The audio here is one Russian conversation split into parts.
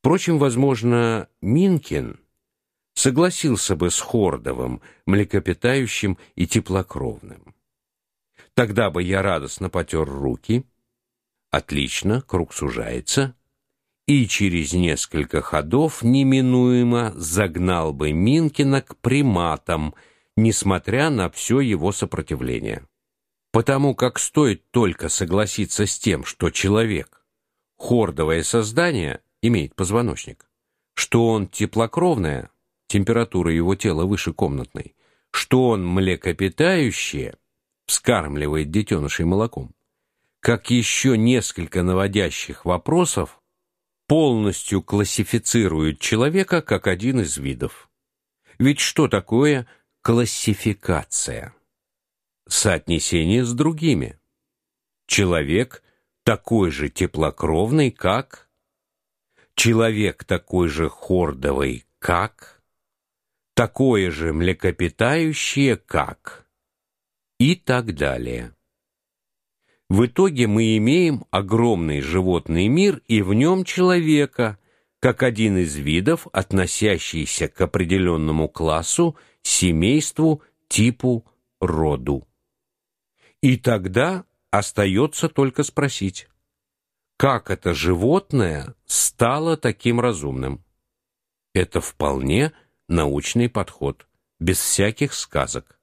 Впрочем, возможно, Минкин согласился бы с Хордовым, млекопитающим и теплокровным. Тогда бы я радостно потер руки. Отлично, круг сужается. И через несколько ходов неминуемо загнал бы Минкина к приматам, несмотря на все его сопротивление. Потому как стоит только согласиться с тем, что человек хордовое создание имеет позвоночник, что он теплокровное, температура его тела выше комнатной, что он млекопитающее, вскармливает детенышей молоком. Как еще несколько наводящих вопросов полностью классифицируют человека как один из видов. Ведь что такое классификация? Соотнесение с другими. Человек такой же теплокровный, как человек такой же хордовый, как такое же млекопитающее, как и так далее. В итоге мы имеем огромный животный мир и в нем человека, как один из видов, относящийся к определенному классу, семейству, типу, роду. И тогда остается только спросить, как это животное стало таким разумным? Это вполне научный подход, без всяких сказок.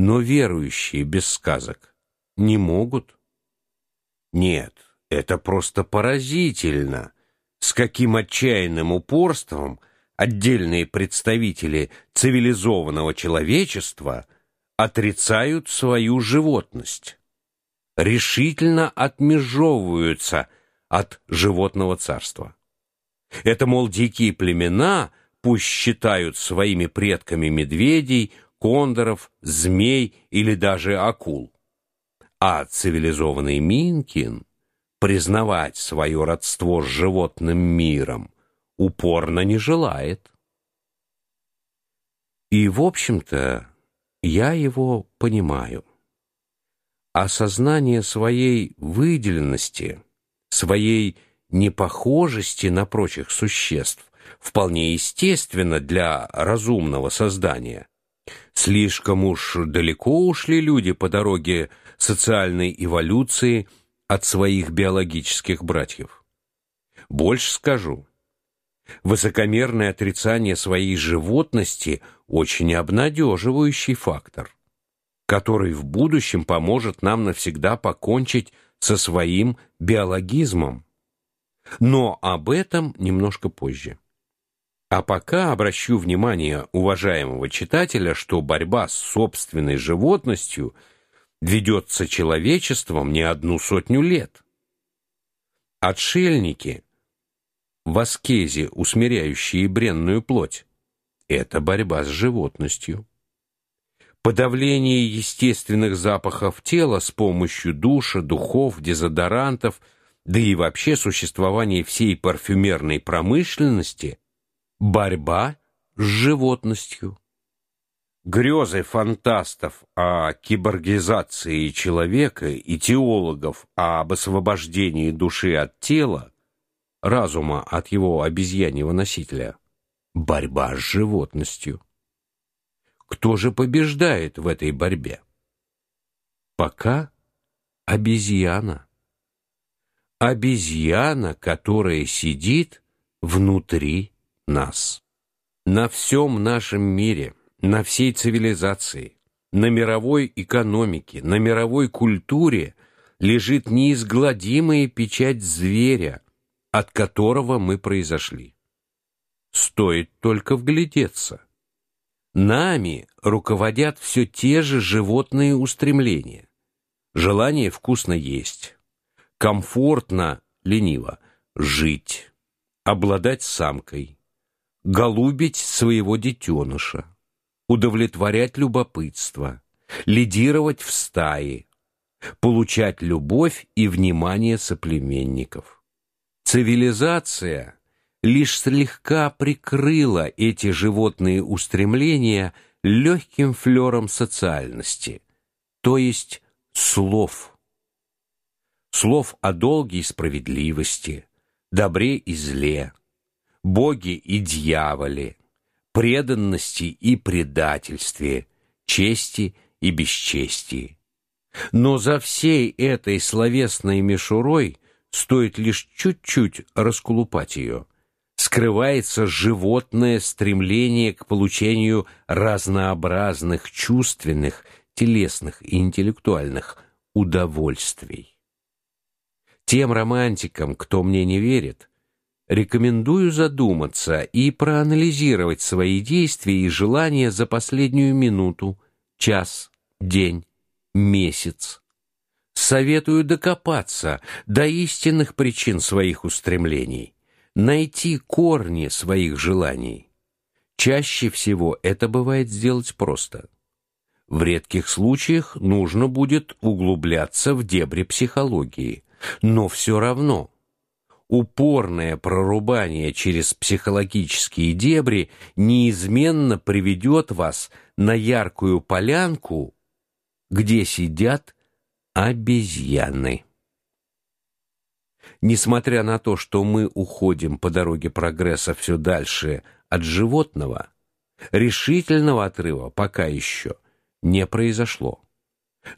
Но верующие без сказок не могут. Нет, это просто поразительно, с каким отчаянным упорством отдельные представители цивилизованного человечества отрицают свою животность, решительно отмежевываются от животного царства. Это, мол, дикие племена пусть считают своими предками медведей, кондоров, змей или даже акул. А цивилизованный Минкин признавать свое родство с животным миром упорно не желает. И, в общем-то, я его понимаю. Осознание своей выделенности, своей непохожести на прочих существ вполне естественно для разумного создания. Слишком уж далеко ушли люди по дороге социальной эволюции от своих биологических братьев. Больше скажу. Высокомерное отрицание своей животности очень обнадеживающий фактор, который в будущем поможет нам навсегда покончить со своим биологизмом. Но об этом немножко позже. А пока обращу внимание уважаемого читателя, что борьба с собственной животностью ведется человечеством не одну сотню лет. Отшельники в аскезе, усмиряющие бренную плоть, это борьба с животностью. Подавление естественных запахов тела с помощью душа, духов, дезодорантов, да и вообще существование всей парфюмерной промышленности – Борьба с животностью. Грезы фантастов о киборгизации человека и теологов об освобождении души от тела, разума от его обезьяньего носителя. Борьба с животностью. Кто же побеждает в этой борьбе? Пока обезьяна. Обезьяна, которая сидит внутри нас. На всем нашем мире, на всей цивилизации, на мировой экономике, на мировой культуре лежит неизгладимая печать зверя, от которого мы произошли. Стоит только вглядеться. Нами руководят все те же животные устремления. Желание вкусно есть, комфортно, лениво жить, обладать самкой, голубить своего детеныша, удовлетворять любопытство, лидировать в стае, получать любовь и внимание соплеменников. Цивилизация лишь слегка прикрыла эти животные устремления легким флером социальности, то есть слов. Слов о долге и справедливости, добре и зле, боге и дьяволе, преданности и предательстве, чести и бесчестии. Но за всей этой словесной мишурой стоит лишь чуть-чуть расколупать ее. Скрывается животное стремление к получению разнообразных чувственных, телесных и интеллектуальных удовольствий. Тем романтикам, кто мне не верит, рекомендую задуматься и проанализировать свои действия и желания за последнюю минуту, час, день, месяц. Советую докопаться до истинных причин своих устремлений, найти корни своих желаний. Чаще всего это бывает сделать просто. В редких случаях нужно будет углубляться в дебри психологии, но все равно упорное прорубание через психологические дебри неизменно приведет вас на яркую полянку где сидят обезьяны. Несмотря на то, что мы уходим по дороге прогресса все дальше от животного, решительного отрыва пока еще не произошло.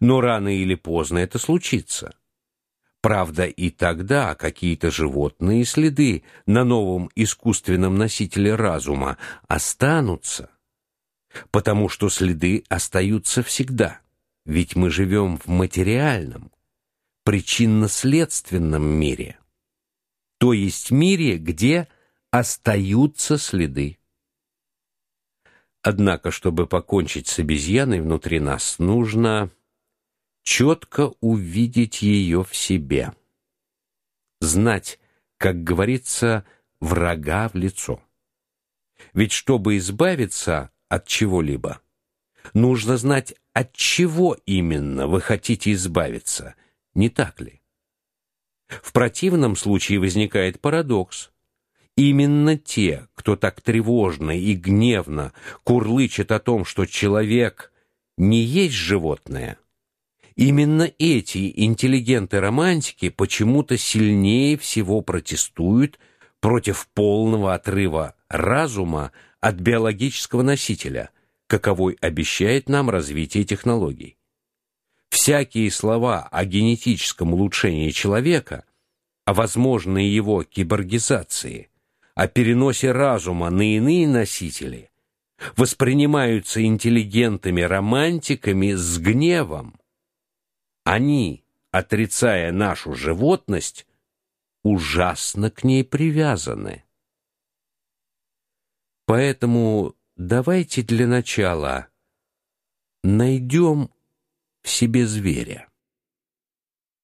Но рано или поздно это случится. Правда, и тогда какие-то животные следы на новом искусственном носителе разума останутся, потому что следы остаются всегда. Ведь мы живем в материальном, причинно-следственном мире, то есть мире, где остаются следы. Однако, чтобы покончить с обезьяной внутри нас, нужно четко увидеть ее в себе. Знать, как говорится, врага в лицо. Ведь чтобы избавиться от чего-либо, нужно знать, от чего именно вы хотите избавиться, не так ли? В противном случае возникает парадокс. Именно те, кто так тревожно и гневно курлычет о том, что человек не есть животное, именно эти интеллигенты-романтики почему-то сильнее всего протестуют против полного отрыва разума от биологического носителя – каковой обещает нам развитие технологий. Всякие слова о генетическом улучшении человека, о возможной его киборгизации, о переносе разума на иные носители воспринимаются интеллигентами-романтиками с гневом. Они, отрицая нашу животность, ужасно к ней привязаны. Поэтому Давайте для начала найдем в себе зверя.